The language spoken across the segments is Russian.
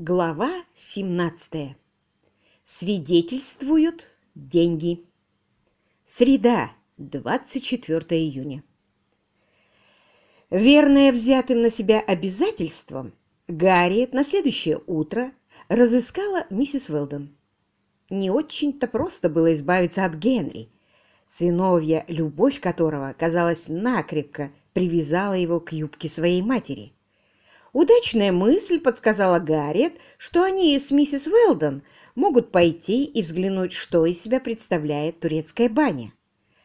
Глава 17. Свидетельствуют деньги. Среда, 24 июня. Верная взятым на себя обязательством, Гарриет на следующее утро разыскала миссис Уэлдон. Не очень-то просто было избавиться от Генри, сыновья, любовь которого, казалось, накрепко привязала его к юбке своей матери – Удачная мысль подсказала Гарриет, что они с миссис Уэлдон могут пойти и взглянуть, что из себя представляет турецкая баня,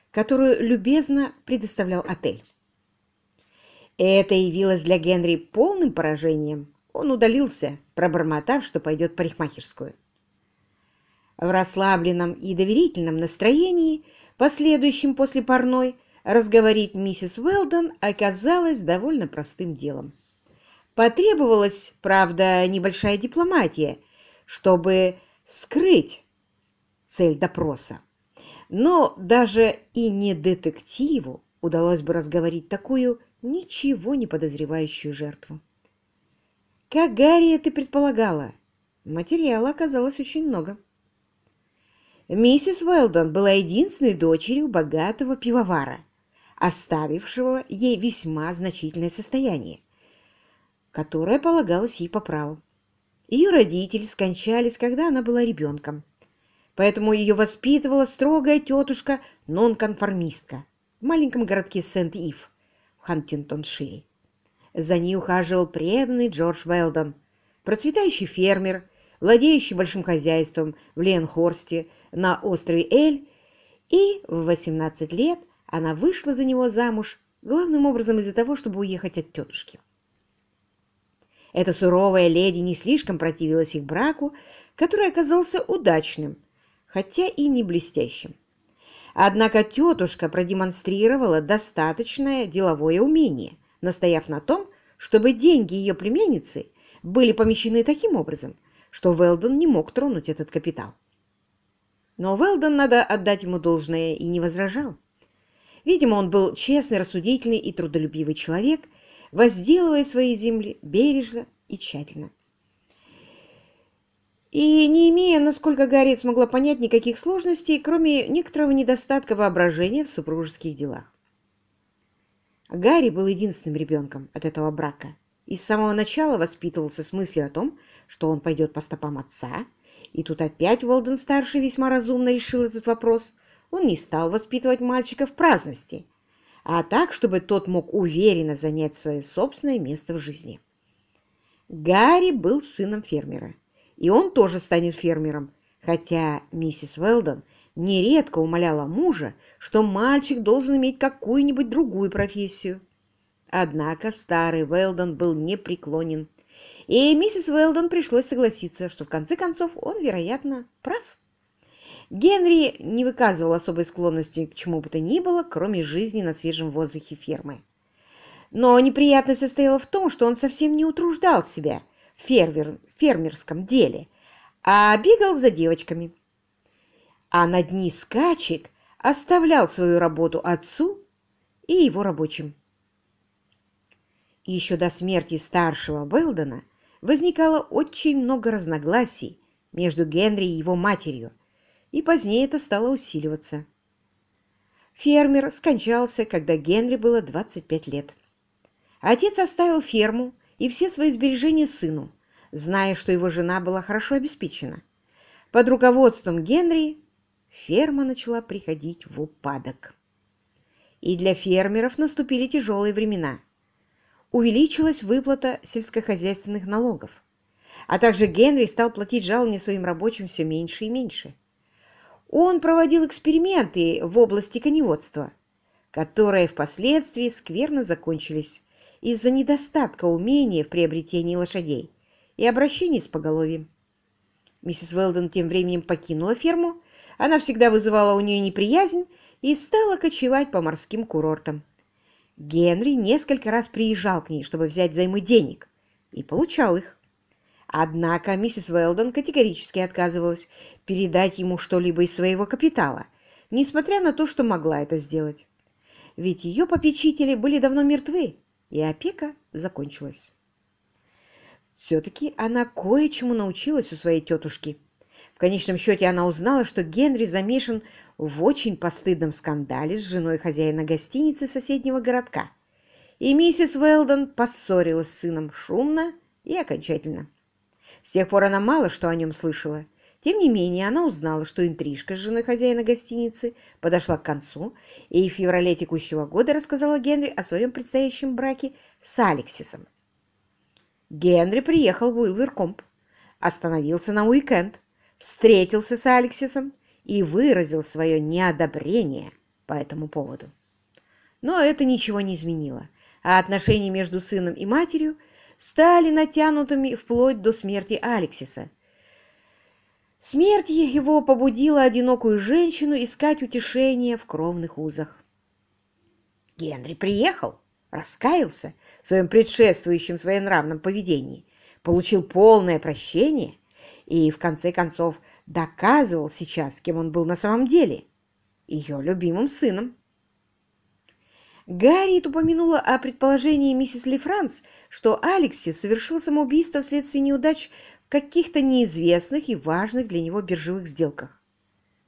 которую любезно предоставлял отель. Это явилось для Генри полным поражением. Он удалился, пробормотав, что пойдет в парикмахерскую. В расслабленном и доверительном настроении, последующем после парной, разговорить миссис Уэлдон оказалось довольно простым делом. Потребовалась, правда, небольшая дипломатия, чтобы скрыть цель допроса. Но даже и не детективу удалось бы разговорить такую ничего не подозревающую жертву. Как Гарри это предполагала, материала оказалось очень много. Миссис Уэлдон была единственной дочерью богатого пивовара, оставившего ей весьма значительное состояние которая полагалась ей по праву. Ее родители скончались, когда она была ребенком, поэтому ее воспитывала строгая тетушка-нонконформистка в маленьком городке Сент-Ив в Хантингтоншире. За ней ухаживал преданный Джордж Уэлдон, процветающий фермер, владеющий большим хозяйством в Ленхорсте на острове Эль, и в 18 лет она вышла за него замуж главным образом из-за того, чтобы уехать от тетушки. Эта суровая леди не слишком противилась их браку, который оказался удачным, хотя и не блестящим. Однако тетушка продемонстрировала достаточное деловое умение, настояв на том, чтобы деньги ее племянницы были помещены таким образом, что Велдон не мог тронуть этот капитал. Но Велдон, надо отдать ему должное, и не возражал. Видимо, он был честный, рассудительный и трудолюбивый человек, возделывая свои земли бережно и тщательно. И не имея, насколько Гарриет смогла понять, никаких сложностей, кроме некоторого недостатка воображения в супружеских делах. Гарри был единственным ребенком от этого брака и с самого начала воспитывался с мыслью о том, что он пойдет по стопам отца, и тут опять Волден-старший весьма разумно решил этот вопрос. Он не стал воспитывать мальчика в праздности, а так, чтобы тот мог уверенно занять свое собственное место в жизни. Гарри был сыном фермера, и он тоже станет фермером, хотя миссис Уэлдон нередко умоляла мужа, что мальчик должен иметь какую-нибудь другую профессию. Однако старый Уэлдон был непреклонен, и миссис Уэлдон пришлось согласиться, что в конце концов он, вероятно, прав. Генри не выказывал особой склонности к чему бы то ни было, кроме жизни на свежем воздухе фермы. Но неприятность состояла в том, что он совсем не утруждал себя в фермер, фермерском деле, а бегал за девочками. А на дни скачек оставлял свою работу отцу и его рабочим. еще до смерти старшего Белдона возникало очень много разногласий между Генри и его матерью, и позднее это стало усиливаться. Фермер скончался, когда Генри было 25 лет. Отец оставил ферму и все свои сбережения сыну, зная, что его жена была хорошо обеспечена. Под руководством Генри ферма начала приходить в упадок. И для фермеров наступили тяжелые времена. Увеличилась выплата сельскохозяйственных налогов, а также Генри стал платить жалования своим рабочим все меньше и меньше. Он проводил эксперименты в области коневодства, которые впоследствии скверно закончились из-за недостатка умения в приобретении лошадей и обращении с поголовьем. Миссис Уэлдон тем временем покинула ферму, она всегда вызывала у нее неприязнь и стала кочевать по морским курортам. Генри несколько раз приезжал к ней, чтобы взять займы денег, и получал их. Однако миссис Уэлдон категорически отказывалась передать ему что-либо из своего капитала, несмотря на то, что могла это сделать. Ведь ее попечители были давно мертвы, и опека закончилась. Все-таки она кое-чему научилась у своей тетушки. В конечном счете она узнала, что Генри замешан в очень постыдном скандале с женой хозяина гостиницы соседнего городка. И миссис Уэлдон поссорилась с сыном шумно и окончательно. С тех пор она мало что о нем слышала. Тем не менее, она узнала, что интрижка с женой хозяина гостиницы подошла к концу, и в феврале текущего года рассказала Генри о своем предстоящем браке с Алексисом. Генри приехал в Уилверкомп, остановился на уикенд, встретился с Алексисом и выразил свое неодобрение по этому поводу. Но это ничего не изменило, а отношения между сыном и матерью стали натянутыми вплоть до смерти Алексиса. Смерть его побудила одинокую женщину искать утешение в кровных узах. Генри приехал, раскаялся в своем предшествующем своенравном поведении, получил полное прощение и, в конце концов, доказывал сейчас, кем он был на самом деле – ее любимым сыном. Гарриет упомянула о предположении миссис Ли Франс, что Алекси совершил самоубийство вследствие неудач в каких-то неизвестных и важных для него биржевых сделках.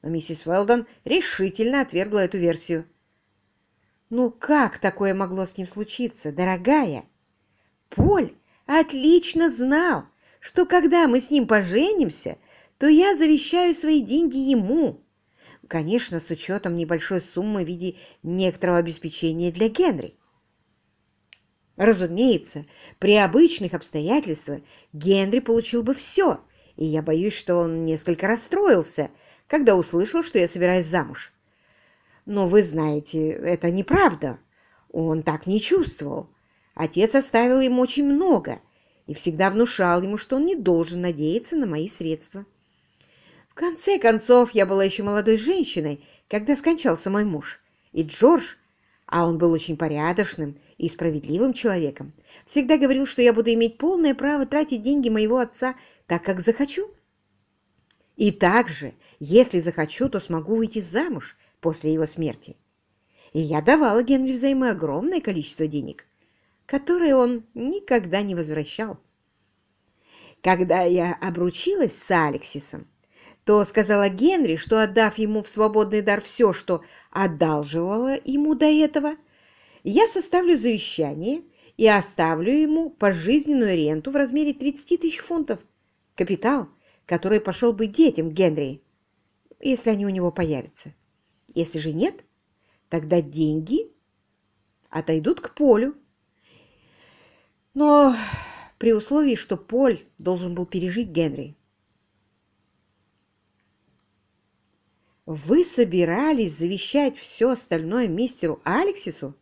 Но миссис Уэлдон решительно отвергла эту версию. Ну как такое могло с ним случиться, дорогая? Поль отлично знал, что когда мы с ним поженимся, то я завещаю свои деньги ему. Конечно, с учетом небольшой суммы в виде некоторого обеспечения для Генри. Разумеется, при обычных обстоятельствах Генри получил бы все, и я боюсь, что он несколько расстроился, когда услышал, что я собираюсь замуж. Но вы знаете, это неправда. Он так не чувствовал. Отец оставил ему очень много и всегда внушал ему, что он не должен надеяться на мои средства. В конце концов, я была еще молодой женщиной, когда скончался мой муж. И Джордж, а он был очень порядочным и справедливым человеком, всегда говорил, что я буду иметь полное право тратить деньги моего отца так, как захочу. И также, если захочу, то смогу выйти замуж после его смерти. И я давала Генри взаймы огромное количество денег, которые он никогда не возвращал. Когда я обручилась с Алексисом, то сказала Генри, что, отдав ему в свободный дар все, что одалживала ему до этого, я составлю завещание и оставлю ему пожизненную ренту в размере 30 тысяч фунтов, капитал, который пошел бы детям Генри, если они у него появятся. Если же нет, тогда деньги отойдут к Полю. Но при условии, что Поль должен был пережить Генри. Вы собирались завещать все остальное мистеру Алексису?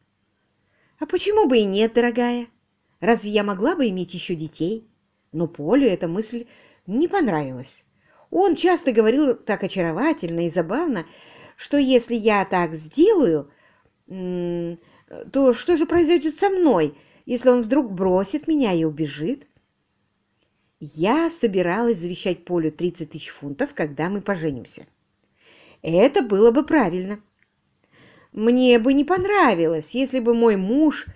А почему бы и нет, дорогая? Разве я могла бы иметь еще детей? Но Полю эта мысль не понравилась. Он часто говорил так очаровательно и забавно, что если я так сделаю, то что же произойдет со мной, если он вдруг бросит меня и убежит? Я собиралась завещать Полю 30 тысяч фунтов, когда мы поженимся. Это было бы правильно. Мне бы не понравилось, если бы мой муж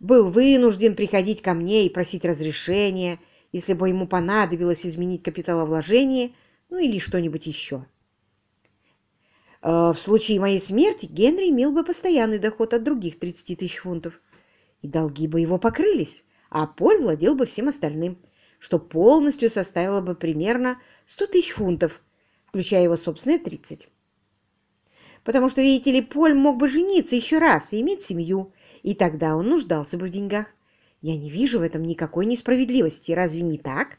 был вынужден приходить ко мне и просить разрешения, если бы ему понадобилось изменить капиталовложение, ну или что-нибудь еще. Э, в случае моей смерти Генри имел бы постоянный доход от других 30 тысяч фунтов, и долги бы его покрылись, а Поль владел бы всем остальным, что полностью составило бы примерно 100 тысяч фунтов, включая его собственные 30. Потому что, видите ли, Поль мог бы жениться еще раз и иметь семью, и тогда он нуждался бы в деньгах. Я не вижу в этом никакой несправедливости, разве не так?»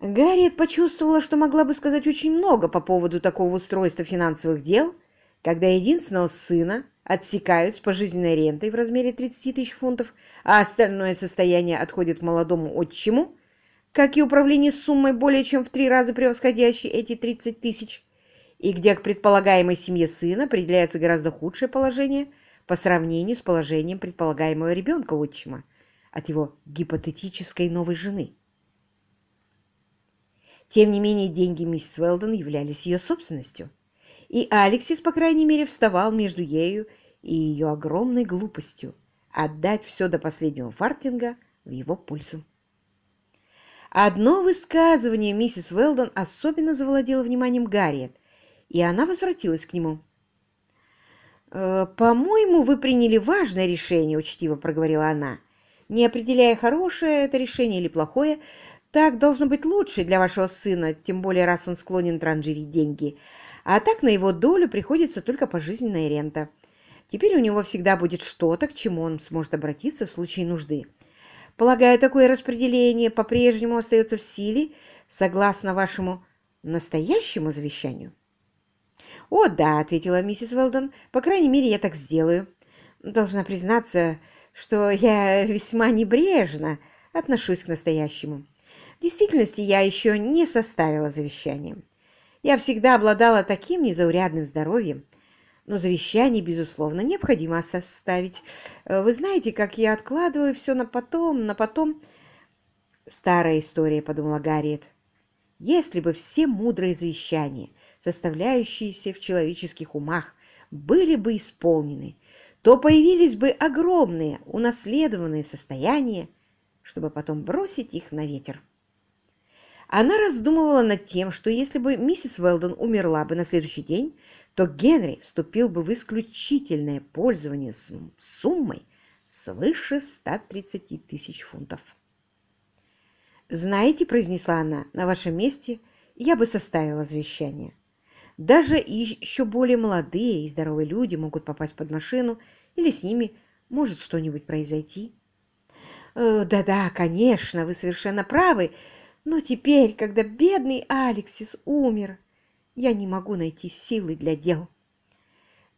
Гарриет почувствовала, что могла бы сказать очень много по поводу такого устройства финансовых дел, когда единственного сына отсекают с пожизненной рентой в размере 30 тысяч фунтов, а остальное состояние отходит молодому отчиму, как и управление суммой более чем в три раза превосходящей эти 30 тысяч, и где к предполагаемой семье сына определяется гораздо худшее положение по сравнению с положением предполагаемого ребенка отчима от его гипотетической новой жены. Тем не менее, деньги мисс Уэлдон являлись ее собственностью, и Алексис, по крайней мере, вставал между ею и ее огромной глупостью, отдать все до последнего фартинга в его пользу. Одно высказывание миссис Уэлдон особенно завладело вниманием Гарриет, и она возвратилась к нему. «Э, «По-моему, вы приняли важное решение», — учтиво проговорила она. «Не определяя, хорошее это решение или плохое, так должно быть лучше для вашего сына, тем более раз он склонен транжирить деньги. А так на его долю приходится только пожизненная рента. Теперь у него всегда будет что-то, к чему он сможет обратиться в случае нужды. Полагаю, такое распределение по-прежнему остается в силе, согласно вашему настоящему завещанию?» «О, да», — ответила миссис Уэлдон, — «по крайней мере, я так сделаю. Должна признаться, что я весьма небрежно отношусь к настоящему. В действительности, я еще не составила завещание. Я всегда обладала таким незаурядным здоровьем, но завещание, безусловно, необходимо составить. Вы знаете, как я откладываю все на потом, на потом...» «Старая история», — подумала Гарриет. «Если бы все мудрые завещания составляющиеся в человеческих умах, были бы исполнены, то появились бы огромные унаследованные состояния, чтобы потом бросить их на ветер. Она раздумывала над тем, что если бы миссис Уэлдон умерла бы на следующий день, то Генри вступил бы в исключительное пользование суммой свыше 130 тысяч фунтов. «Знаете, — произнесла она, — на вашем месте я бы составила завещание. Даже еще более молодые и здоровые люди могут попасть под машину, или с ними может что-нибудь произойти. Э, да-да, конечно, вы совершенно правы, но теперь, когда бедный Алексис умер, я не могу найти силы для дел.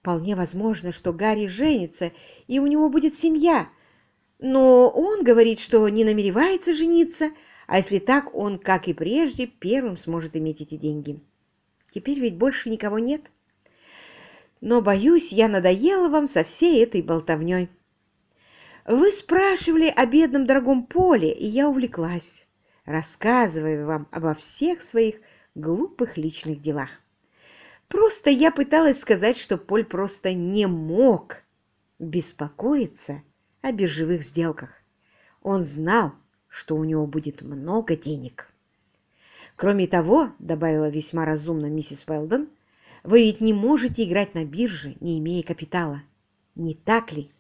Вполне возможно, что Гарри женится, и у него будет семья, но он говорит, что не намеревается жениться, а если так, он, как и прежде, первым сможет иметь эти деньги. Теперь ведь больше никого нет. Но, боюсь, я надоела вам со всей этой болтовней. Вы спрашивали о бедном дорогом поле, и я увлеклась, рассказывая вам обо всех своих глупых личных делах. Просто я пыталась сказать, что Поль просто не мог беспокоиться о биржевых сделках. Он знал, что у него будет много денег. Кроме того, добавила весьма разумно миссис Уэлдон, вы ведь не можете играть на бирже, не имея капитала. Не так ли?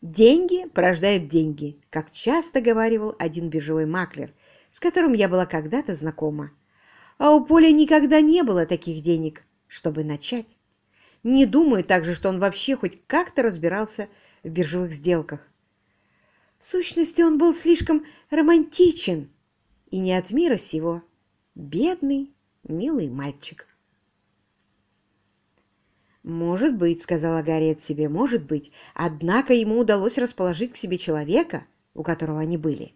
Деньги порождают деньги, как часто говаривал один биржевой маклер, с которым я была когда-то знакома. А у Поля никогда не было таких денег, чтобы начать. Не думаю также, что он вообще хоть как-то разбирался в биржевых сделках. В сущности, он был слишком романтичен, и не от мира сего. Бедный, милый мальчик. «Может быть», — сказала Гарриет себе, — «может быть. Однако ему удалось расположить к себе человека, у которого они были».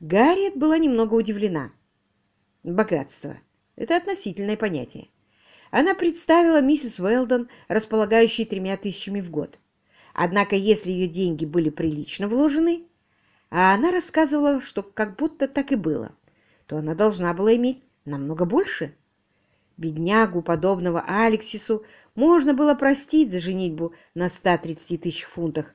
Гарриет была немного удивлена. Богатство — это относительное понятие. Она представила миссис Уэлдон, располагающей тремя тысячами в год. Однако, если ее деньги были прилично вложены, а она рассказывала, что как будто так и было, то она должна была иметь намного больше. Беднягу, подобного Алексису, можно было простить за женитьбу на 130 тысяч фунтах,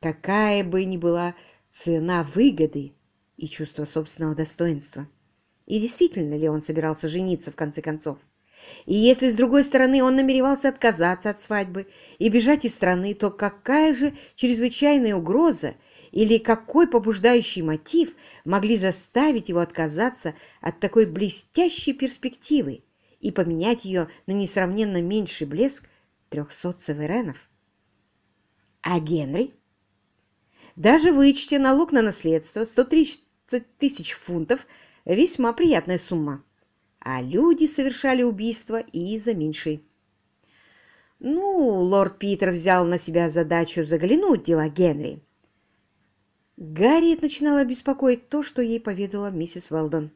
какая бы ни была цена выгоды и чувство собственного достоинства. И действительно ли он собирался жениться в конце концов? И если, с другой стороны, он намеревался отказаться от свадьбы и бежать из страны, то какая же чрезвычайная угроза или какой побуждающий мотив могли заставить его отказаться от такой блестящей перспективы и поменять ее на несравненно меньший блеск трехсот саверенов? А Генри? Даже вычтя налог на наследство 130 тысяч фунтов – весьма приятная сумма. А люди совершали убийства и за меньшей. Ну, лорд Питер взял на себя задачу заглянуть в дела Генри. Гарриет начинала беспокоить то, что ей поведала миссис Уэлдон.